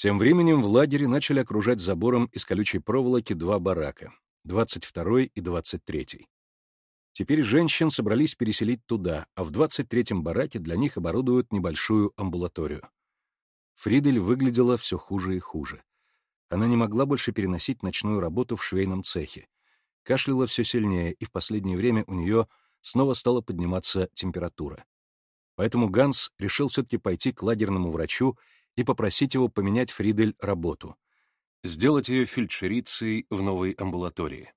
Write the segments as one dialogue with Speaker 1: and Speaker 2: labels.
Speaker 1: Тем временем в лагере начали окружать забором из колючей проволоки два барака — 22 и 23. Теперь женщин собрались переселить туда, а в 23-м бараке для них оборудуют небольшую амбулаторию. Фридель выглядела все хуже и хуже. Она не могла больше переносить ночную работу в швейном цехе. Кашляла все сильнее, и в последнее время у нее снова стала подниматься температура. Поэтому Ганс решил все-таки пойти к лагерному врачу и попросить его поменять Фридель работу, сделать ее фельдшерицей в новой амбулатории.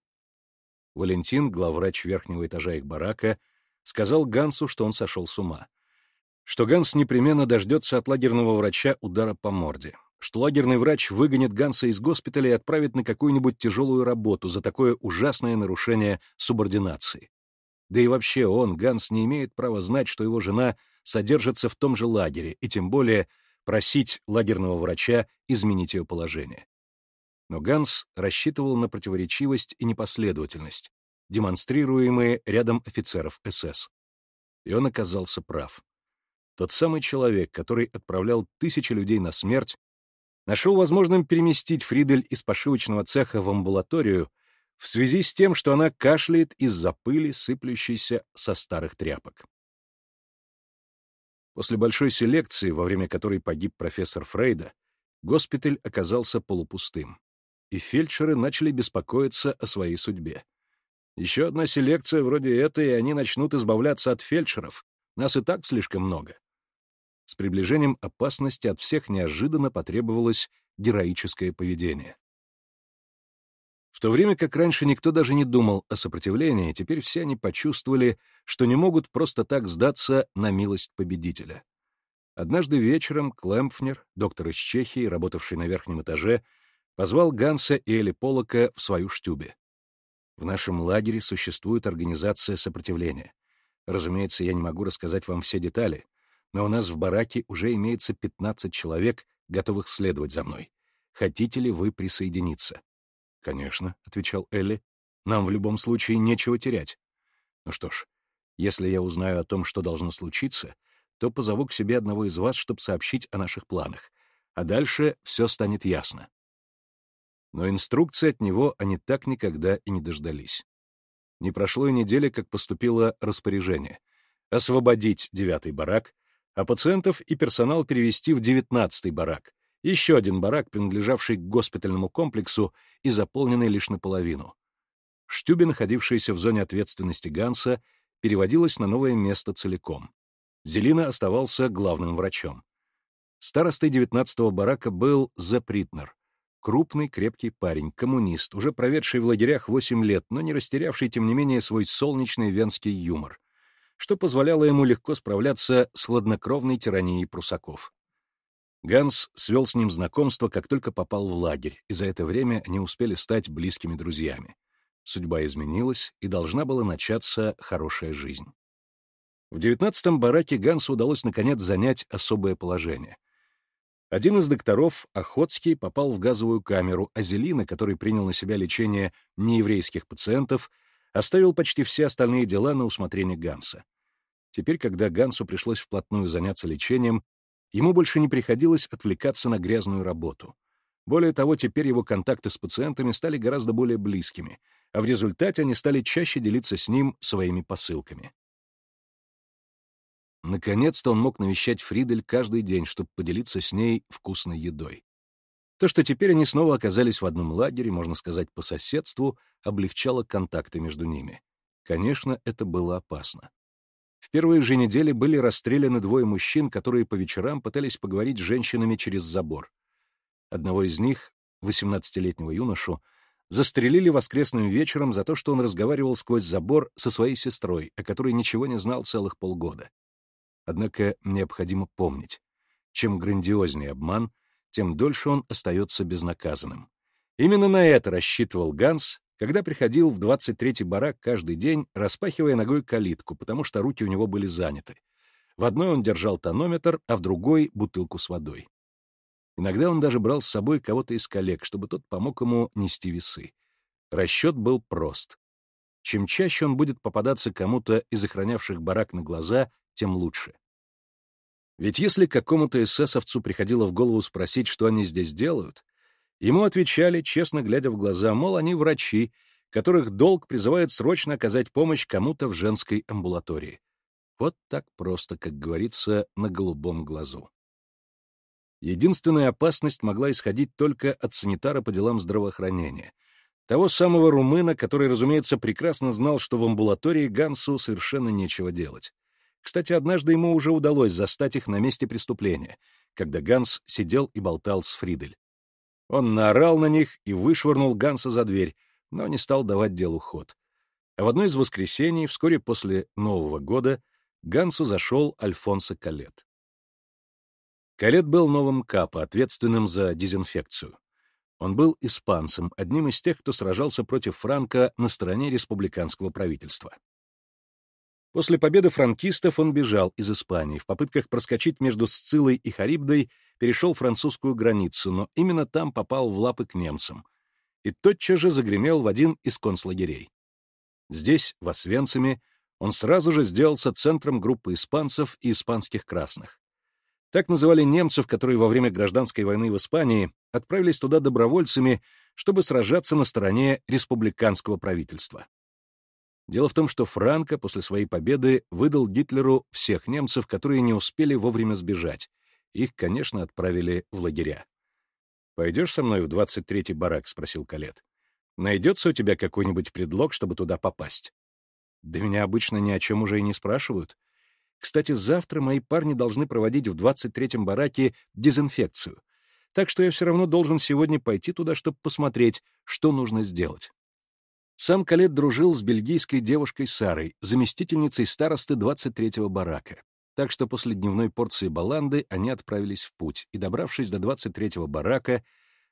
Speaker 1: Валентин, главврач верхнего этажа их барака, сказал Гансу, что он сошел с ума. Что Ганс непременно дождется от лагерного врача удара по морде. Что лагерный врач выгонит Ганса из госпиталя и отправит на какую-нибудь тяжелую работу за такое ужасное нарушение субординации. Да и вообще он, Ганс, не имеет права знать, что его жена содержится в том же лагере, и тем более просить лагерного врача изменить ее положение. Но Ганс рассчитывал на противоречивость и непоследовательность, демонстрируемые рядом офицеров СС. И он оказался прав. Тот самый человек, который отправлял тысячи людей на смерть, нашел возможным переместить Фридель из пошивочного цеха в амбулаторию в связи с тем, что она кашляет из-за пыли, сыплющейся со старых тряпок. После большой селекции, во время которой погиб профессор Фрейда, госпиталь оказался полупустым, и фельдшеры начали беспокоиться о своей судьбе. Еще одна селекция вроде этой, и они начнут избавляться от фельдшеров. Нас и так слишком много. С приближением опасности от всех неожиданно потребовалось героическое поведение. В то время как раньше никто даже не думал о сопротивлении, теперь все они почувствовали, что не могут просто так сдаться на милость победителя. Однажды вечером Клемпфнер, доктор из Чехии, работавший на верхнем этаже, позвал Ганса и Эли Полока в свою штюбе. В нашем лагере существует организация сопротивления. Разумеется, я не могу рассказать вам все детали, но у нас в бараке уже имеется 15 человек, готовых следовать за мной. Хотите ли вы присоединиться? «Конечно», — отвечал Элли, — «нам в любом случае нечего терять». «Ну что ж, если я узнаю о том, что должно случиться, то позову к себе одного из вас, чтобы сообщить о наших планах, а дальше все станет ясно». Но инструкции от него они так никогда и не дождались. Не прошло и недели, как поступило распоряжение — освободить девятый барак, а пациентов и персонал перевести в девятнадцатый барак, еще один барак, принадлежавший к госпитальному комплексу и заполненный лишь наполовину. Штюбе, находившаяся в зоне ответственности Ганса, переводилась на новое место целиком. Зелина оставался главным врачом. Старостой 19-го барака был Запритнер, крупный, крепкий парень, коммунист, уже проведший в лагерях 8 лет, но не растерявший, тем не менее, свой солнечный венский юмор, что позволяло ему легко справляться с хладнокровной тиранией прусаков. Ганс свел с ним знакомство, как только попал в лагерь, и за это время они успели стать близкими друзьями. Судьба изменилась, и должна была начаться хорошая жизнь. В девятнадцатом бараке Гансу удалось наконец занять особое положение. Один из докторов, Охотский, попал в газовую камеру, а Зелина, который принял на себя лечение нееврейских пациентов, оставил почти все остальные дела на усмотрение Ганса. Теперь, когда Гансу пришлось вплотную заняться лечением, Ему больше не приходилось отвлекаться на грязную работу. Более того, теперь его контакты с пациентами стали гораздо более близкими, а в результате они стали чаще делиться с ним своими посылками. Наконец-то он мог навещать Фридель каждый день, чтобы поделиться с ней вкусной едой. То, что теперь они снова оказались в одном лагере, можно сказать, по соседству, облегчало контакты между ними. Конечно, это было опасно. В первые же недели были расстреляны двое мужчин, которые по вечерам пытались поговорить с женщинами через забор. Одного из них, 18-летнего юношу, застрелили воскресным вечером за то, что он разговаривал сквозь забор со своей сестрой, о которой ничего не знал целых полгода. Однако необходимо помнить, чем грандиознее обман, тем дольше он остается безнаказанным. Именно на это рассчитывал Ганс, когда приходил в 23-й барак каждый день, распахивая ногой калитку, потому что руки у него были заняты. В одной он держал тонометр, а в другой — бутылку с водой. Иногда он даже брал с собой кого-то из коллег, чтобы тот помог ему нести весы. Расчет был прост. Чем чаще он будет попадаться кому-то из охранявших барак на глаза, тем лучше. Ведь если какому-то эсэсовцу приходило в голову спросить, что они здесь делают, ему отвечали, честно глядя в глаза, мол, они врачи, которых долг призывает срочно оказать помощь кому-то в женской амбулатории. Вот так просто, как говорится, на голубом глазу. Единственная опасность могла исходить только от санитара по делам здравоохранения, того самого румына, который, разумеется, прекрасно знал, что в амбулатории Гансу совершенно нечего делать. Кстати, однажды ему уже удалось застать их на месте преступления, когда Ганс сидел и болтал с Фридель. Он наорал на них и вышвырнул Ганса за дверь, но не стал давать делу ход. А в одно из воскресений, вскоре после Нового года, Гансу зашел Альфонсо Калет. Калет был новым капо, ответственным за дезинфекцию. Он был испанцем, одним из тех, кто сражался против Франка на стороне республиканского правительства. После победы франкистов он бежал из Испании, в попытках проскочить между Сцилой и Харибдой перешел французскую границу, но именно там попал в лапы к немцам и тотчас же загремел в один из концлагерей. Здесь, в Освенциме, он сразу же сделался центром группы испанцев и испанских красных. Так называли немцев, которые во время гражданской войны в Испании отправились туда добровольцами, чтобы сражаться на стороне республиканского правительства. Дело в том, что Франко после своей победы выдал Гитлеру всех немцев, которые не успели вовремя сбежать. Их, конечно, отправили в лагеря. «Пойдешь со мной в 23-й барак?» — спросил Калет. «Найдется у тебя какой-нибудь предлог, чтобы туда попасть?» Да меня обычно ни о чем уже и не спрашивают. Кстати, завтра мои парни должны проводить в 23-м бараке дезинфекцию. Так что я все равно должен сегодня пойти туда, чтобы посмотреть, что нужно сделать. Сам Калет дружил с бельгийской девушкой Сарой, заместительницей старосты 23-го барака. Так что после дневной порции баланды они отправились в путь и, добравшись до 23-го барака,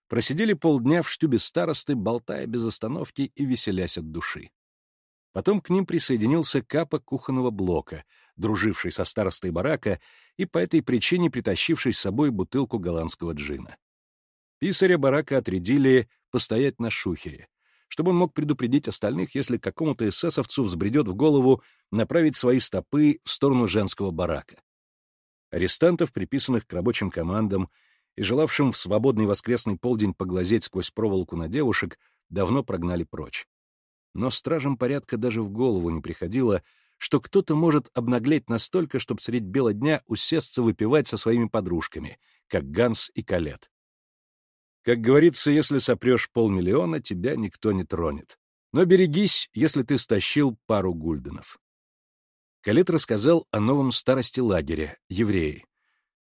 Speaker 1: просидели полдня в штюбе старосты, болтая без остановки и веселясь от души. Потом к ним присоединился Капа кухонного блока, друживший со старостой барака и по этой причине притащивший с собой бутылку голландского джина. Писаря барака отрядили постоять на шухере, чтобы он мог предупредить остальных, если какому-то эсэсовцу взбредет в голову направить свои стопы в сторону женского барака. Арестантов, приписанных к рабочим командам и желавшим в свободный воскресный полдень поглазеть сквозь проволоку на девушек, давно прогнали прочь но стражам порядка даже в голову не приходило, что кто-то может обнаглеть настолько, чтобы средь бела дня усесться выпивать со своими подружками, как Ганс и Калет. Как говорится, если сопрешь полмиллиона, тебя никто не тронет. Но берегись, если ты стащил пару гульденов. Калет рассказал о новом старости лагеря, евреи.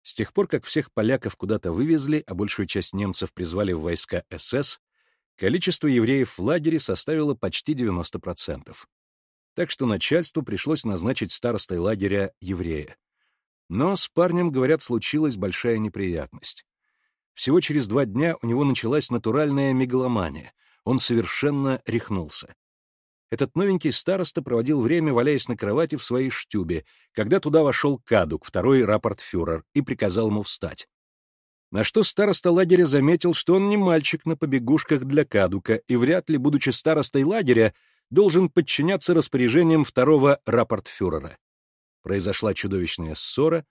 Speaker 1: С тех пор, как всех поляков куда-то вывезли, а большую часть немцев призвали в войска СС, количество евреев в лагере составило почти 90%. Так что начальству пришлось назначить старостой лагеря еврея. Но с парнем, говорят, случилась большая неприятность. Всего через два дня у него началась натуральная мегаломания. Он совершенно рехнулся. Этот новенький староста проводил время, валяясь на кровати в своей штюбе, когда туда вошел Кадук, второй рапортфюрер, и приказал ему встать. На что староста лагеря заметил, что он не мальчик на побегушках для кадука и вряд ли, будучи старостой лагеря, должен подчиняться распоряжениям второго рапортфюрера. Произошла чудовищная ссора,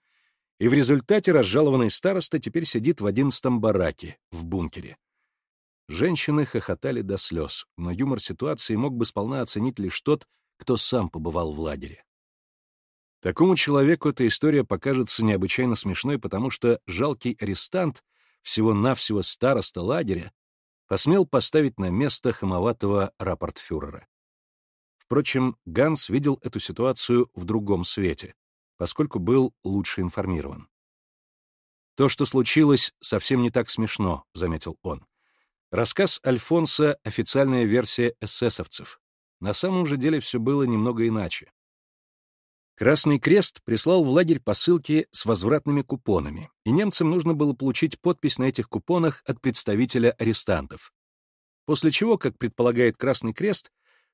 Speaker 1: и в результате разжалованный староста теперь сидит в одиннадцатом бараке, в бункере. Женщины хохотали до слез, но юмор ситуации мог бы сполна оценить лишь тот, кто сам побывал в лагере. Такому человеку эта история покажется необычайно смешной, потому что жалкий арестант, всего-навсего староста лагеря, посмел поставить на место хамоватого рапортфюрера. Впрочем, Ганс видел эту ситуацию в другом свете, поскольку был лучше информирован. «То, что случилось, совсем не так смешно», — заметил он. Рассказ Альфонса — официальная версия эсэсовцев. На самом же деле все было немного иначе. Красный Крест прислал в лагерь посылки с возвратными купонами, и немцам нужно было получить подпись на этих купонах от представителя арестантов. После чего, как предполагает Красный Крест,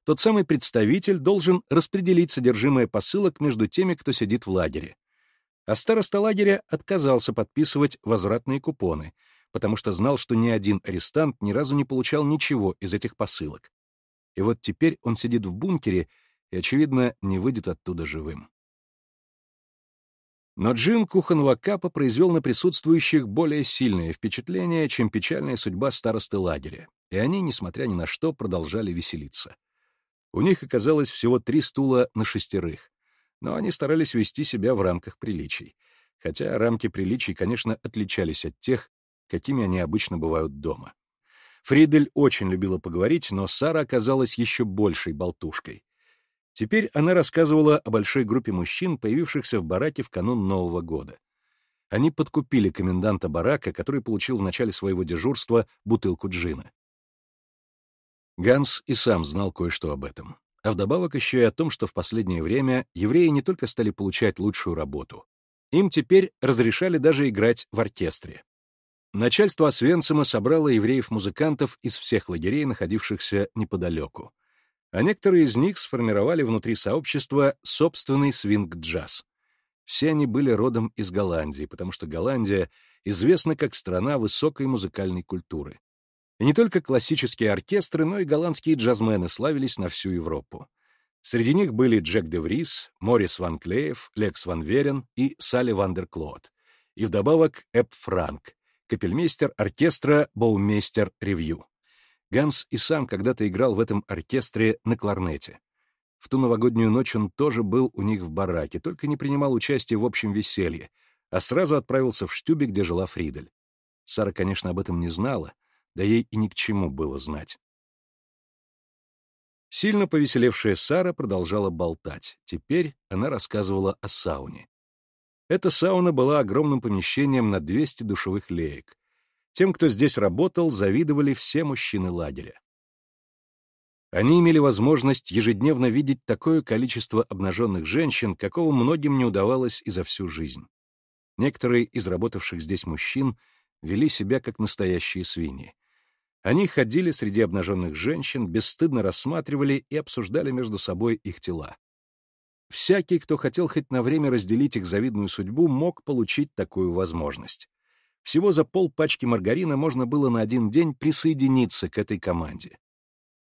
Speaker 1: тот самый представитель должен распределить содержимое посылок между теми, кто сидит в лагере. А староста лагеря отказался подписывать возвратные купоны, потому что знал, что ни один арестант ни разу не получал ничего из этих посылок. И вот теперь он сидит в бункере и, очевидно, не выйдет оттуда живым. Но джин кухонного капа произвел на присутствующих более сильное впечатление, чем печальная судьба старосты лагеря, и они, несмотря ни на что, продолжали веселиться. У них оказалось всего три стула на шестерых, но они старались вести себя в рамках приличий, хотя рамки приличий, конечно, отличались от тех, какими они обычно бывают дома. Фридель очень любила поговорить, но Сара оказалась еще большей болтушкой. Теперь она рассказывала о большой группе мужчин, появившихся в бараке в канун Нового года. Они подкупили коменданта барака, который получил в начале своего дежурства бутылку джина. Ганс и сам знал кое-что об этом. А вдобавок еще и о том, что в последнее время евреи не только стали получать лучшую работу, им теперь разрешали даже играть в оркестре. Начальство Освенцима собрало евреев-музыкантов из всех лагерей, находившихся неподалеку а некоторые из них сформировали внутри сообщества собственный свинг-джаз. Все они были родом из Голландии, потому что Голландия известна как страна высокой музыкальной культуры. И не только классические оркестры, но и голландские джазмены славились на всю Европу. Среди них были Джек де Врис, Морис Ван Клеев, Лекс Ван Верен и Салли Вандерклод. И вдобавок Эп Франк, капельмейстер оркестра Боумейстер Ревью. Ганс и сам когда-то играл в этом оркестре на кларнете. В ту новогоднюю ночь он тоже был у них в бараке, только не принимал участия в общем веселье, а сразу отправился в Штюбе, где жила Фридель. Сара, конечно, об этом не знала, да ей и ни к чему было знать. Сильно повеселевшая Сара продолжала болтать. Теперь она рассказывала о сауне. Эта сауна была огромным помещением на 200 душевых леек. Тем, кто здесь работал, завидовали все мужчины лагеря. Они имели возможность ежедневно видеть такое количество обнаженных женщин, какого многим не удавалось и за всю жизнь. Некоторые из работавших здесь мужчин вели себя как настоящие свиньи. Они ходили среди обнаженных женщин, бесстыдно рассматривали и обсуждали между собой их тела. Всякий, кто хотел хоть на время разделить их завидную судьбу, мог получить такую возможность. Всего за полпачки маргарина можно было на один день присоединиться к этой команде.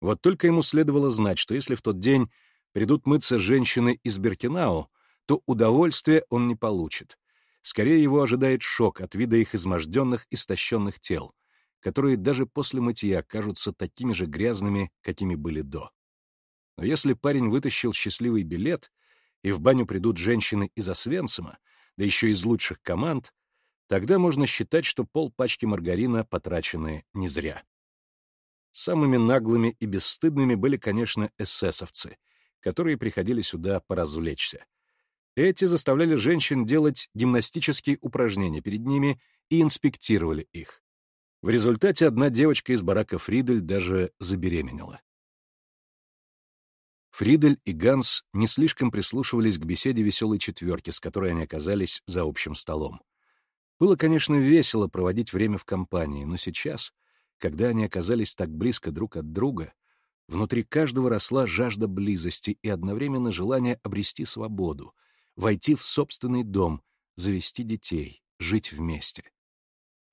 Speaker 1: Вот только ему следовало знать, что если в тот день придут мыться женщины из Бертинау, то удовольствия он не получит. Скорее его ожидает шок от вида их изможденных, истощенных тел, которые даже после мытья кажутся такими же грязными, какими были до. Но если парень вытащил счастливый билет, и в баню придут женщины из Освенцима, да еще из лучших команд, Тогда можно считать, что полпачки маргарина потрачены не зря. Самыми наглыми и бесстыдными были, конечно, эсэсовцы, которые приходили сюда поразвлечься. Эти заставляли женщин делать гимнастические упражнения перед ними и инспектировали их. В результате одна девочка из барака Фридель даже забеременела. Фридель и Ганс не слишком прислушивались к беседе веселой четверки, с которой они оказались за общим столом. Было, конечно, весело проводить время в компании, но сейчас, когда они оказались так близко друг от друга, внутри каждого росла жажда близости и одновременно желание обрести свободу, войти в собственный дом, завести детей, жить вместе.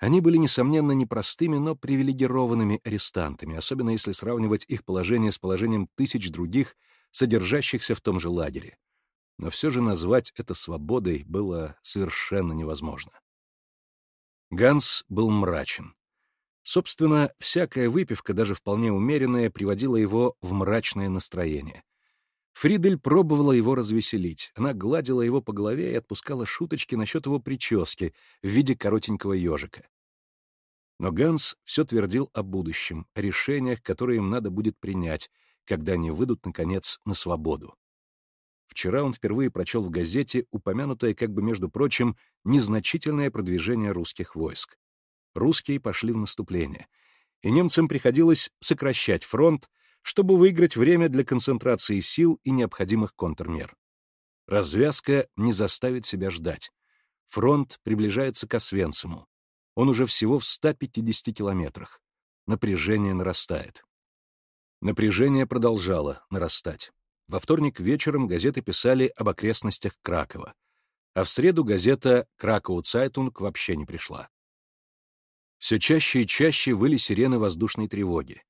Speaker 1: Они были, несомненно, непростыми, но привилегированными арестантами, особенно если сравнивать их положение с положением тысяч других, содержащихся в том же лагере. Но все же назвать это свободой было совершенно невозможно. Ганс был мрачен. Собственно, всякая выпивка, даже вполне умеренная, приводила его в мрачное настроение. Фридель пробовала его развеселить. Она гладила его по голове и отпускала шуточки насчет его прически в виде коротенького ежика. Но Ганс все твердил о будущем, о решениях, которые им надо будет принять, когда они выйдут, наконец, на свободу. Вчера он впервые прочел в газете упомянутое, как бы между прочим, незначительное продвижение русских войск. Русские пошли в наступление, и немцам приходилось сокращать фронт, чтобы выиграть время для концентрации сил и необходимых контрмер. Развязка не заставит себя ждать. Фронт приближается к Освенциму. Он уже всего в 150 километрах. Напряжение нарастает. Напряжение продолжало нарастать. Во вторник вечером газеты писали об окрестностях Кракова, а в среду газета «Кракоу Цайтунг» вообще не пришла. Все чаще и чаще выли сирены воздушной тревоги.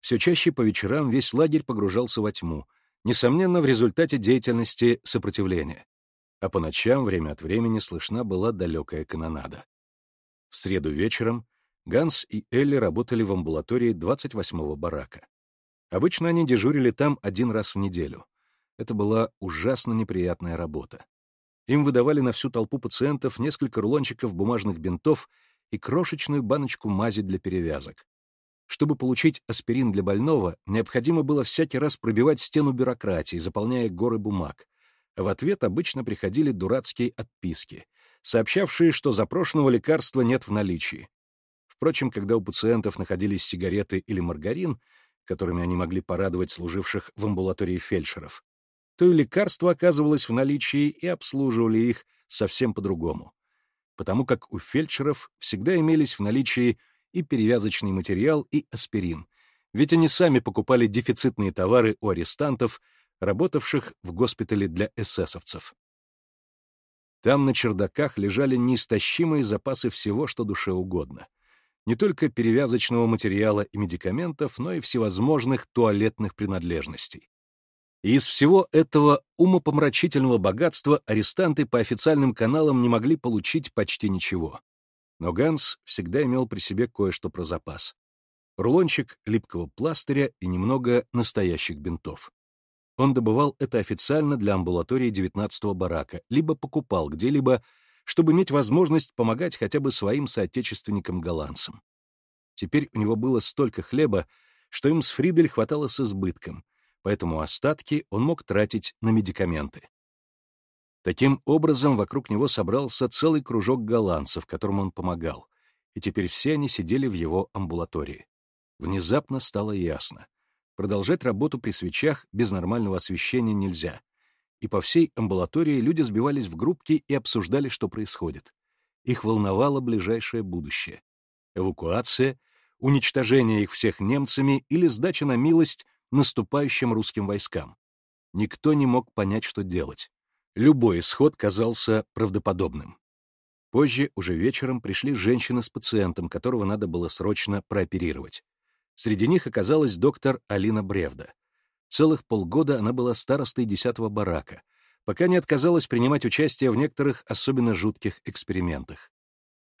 Speaker 1: Все чаще по вечерам весь лагерь погружался во тьму, несомненно, в результате деятельности сопротивления. а по ночам время от времени слышна была далекая канонада. В среду вечером Ганс и Элли работали в амбулатории 28-го барака. Обычно они дежурили там один раз в неделю. Это была ужасно неприятная работа. Им выдавали на всю толпу пациентов несколько рулончиков бумажных бинтов и крошечную баночку мази для перевязок. Чтобы получить аспирин для больного, необходимо было всякий раз пробивать стену бюрократии, заполняя горы бумаг. А в ответ обычно приходили дурацкие отписки, сообщавшие, что запрошенного лекарства нет в наличии. Впрочем, когда у пациентов находились сигареты или маргарин, которыми они могли порадовать служивших в амбулатории фельдшеров, то и лекарство оказывалось в наличии и обслуживали их совсем по-другому. Потому как у фельдшеров всегда имелись в наличии и перевязочный материал, и аспирин, ведь они сами покупали дефицитные товары у арестантов, работавших в госпитале для эсэсовцев. Там на чердаках лежали неистощимые запасы всего, что душе угодно. Не только перевязочного материала и медикаментов, но и всевозможных туалетных принадлежностей. И из всего этого умопомрачительного богатства арестанты по официальным каналам не могли получить почти ничего. Но Ганс всегда имел при себе кое-что про запас. Рулончик липкого пластыря и немного настоящих бинтов. Он добывал это официально для амбулатории 19-го барака, либо покупал где-либо, чтобы иметь возможность помогать хотя бы своим соотечественникам-голландцам. Теперь у него было столько хлеба, что им с Фридель хватало с избытком, поэтому остатки он мог тратить на медикаменты. Таким образом, вокруг него собрался целый кружок голландцев, которым он помогал, и теперь все они сидели в его амбулатории. Внезапно стало ясно. Продолжать работу при свечах без нормального освещения нельзя. И по всей амбулатории люди сбивались в группки и обсуждали, что происходит. Их волновало ближайшее будущее. Эвакуация, уничтожение их всех немцами или сдача на милость наступающим русским войскам. Никто не мог понять, что делать. Любой исход казался правдоподобным. Позже, уже вечером, пришли женщины с пациентом, которого надо было срочно прооперировать. Среди них оказалась доктор Алина Бревда. Целых полгода она была старостой десятого барака, пока не отказалась принимать участие в некоторых особенно жутких экспериментах.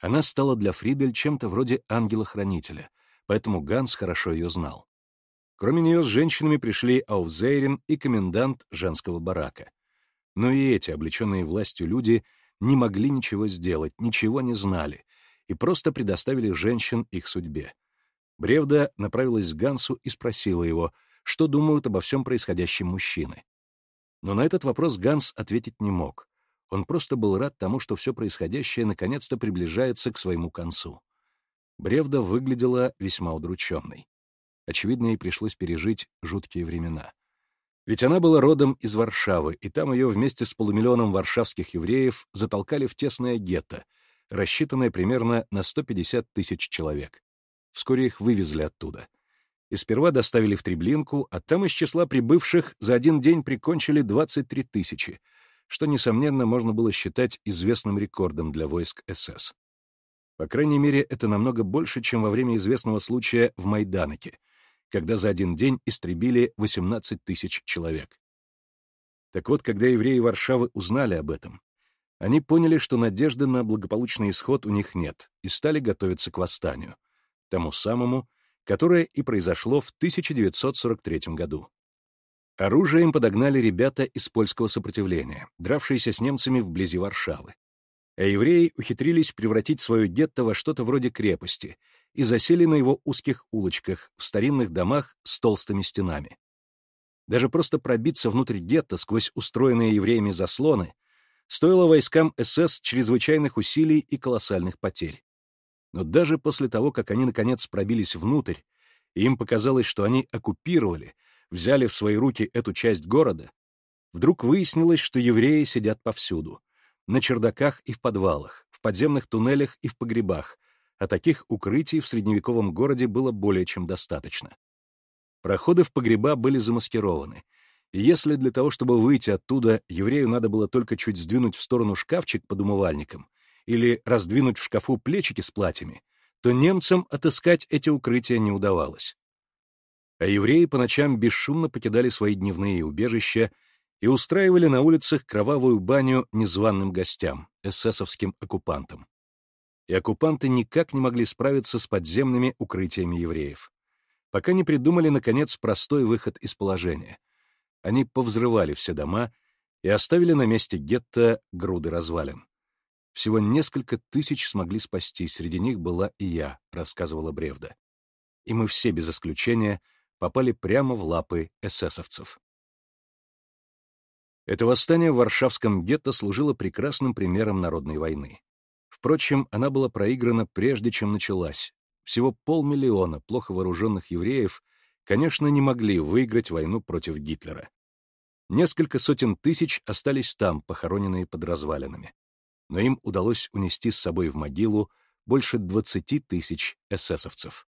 Speaker 1: Она стала для Фридель чем-то вроде ангела-хранителя, поэтому Ганс хорошо ее знал. Кроме нее с женщинами пришли Аузейрин и комендант женского барака. Но и эти, облеченные властью люди, не могли ничего сделать, ничего не знали и просто предоставили женщин их судьбе. Бревда направилась к Гансу и спросила его, что думают обо всем происходящем мужчины. Но на этот вопрос Ганс ответить не мог. Он просто был рад тому, что все происходящее наконец-то приближается к своему концу. Бревда выглядела весьма удрученной. Очевидно, ей пришлось пережить жуткие времена. Ведь она была родом из Варшавы, и там ее вместе с полумиллионом варшавских евреев затолкали в тесное гетто, рассчитанное примерно на 150 тысяч человек. Вскоре их вывезли оттуда. И сперва доставили в Треблинку, а там из числа прибывших за один день прикончили 23 тысячи, что, несомненно, можно было считать известным рекордом для войск СС. По крайней мере, это намного больше, чем во время известного случая в Майданоке, когда за один день истребили 18 тысяч человек. Так вот, когда евреи Варшавы узнали об этом, они поняли, что надежды на благополучный исход у них нет, и стали готовиться к восстанию — тому самому, которое и произошло в 1943 году. Оружие им подогнали ребята из польского сопротивления, дравшиеся с немцами вблизи Варшавы. А евреи ухитрились превратить свое гетто во что-то вроде крепости и засели на его узких улочках, в старинных домах с толстыми стенами. Даже просто пробиться внутрь гетто сквозь устроенные евреями заслоны стоило войскам СС чрезвычайных усилий и колоссальных потерь. Но даже после того, как они, наконец, пробились внутрь, и им показалось, что они оккупировали, взяли в свои руки эту часть города, вдруг выяснилось, что евреи сидят повсюду. На чердаках и в подвалах, в подземных туннелях и в погребах, а таких укрытий в средневековом городе было более чем достаточно. Проходы в погреба были замаскированы, и если для того, чтобы выйти оттуда, еврею надо было только чуть сдвинуть в сторону шкафчик под умывальником — или раздвинуть в шкафу плечики с платьями, то немцам отыскать эти укрытия не удавалось. А евреи по ночам бесшумно покидали свои дневные убежища и устраивали на улицах кровавую баню незваным гостям, эсэсовским оккупантам. И оккупанты никак не могли справиться с подземными укрытиями евреев. Пока не придумали, наконец, простой выход из положения. Они повзрывали все дома и оставили на месте гетто груды развалин. Всего несколько тысяч смогли спасти, среди них была и я, рассказывала Бревда. И мы все, без исключения, попали прямо в лапы эсэсовцев. Это восстание в Варшавском гетто служило прекрасным примером народной войны. Впрочем, она была проиграна прежде, чем началась. Всего полмиллиона плохо вооруженных евреев, конечно, не могли выиграть войну против Гитлера. Несколько сотен тысяч остались там, похороненные под развалинами. Но им удалось унести с собой в могилу больше 20 тысяч эсэсовцев.